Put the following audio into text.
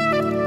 Música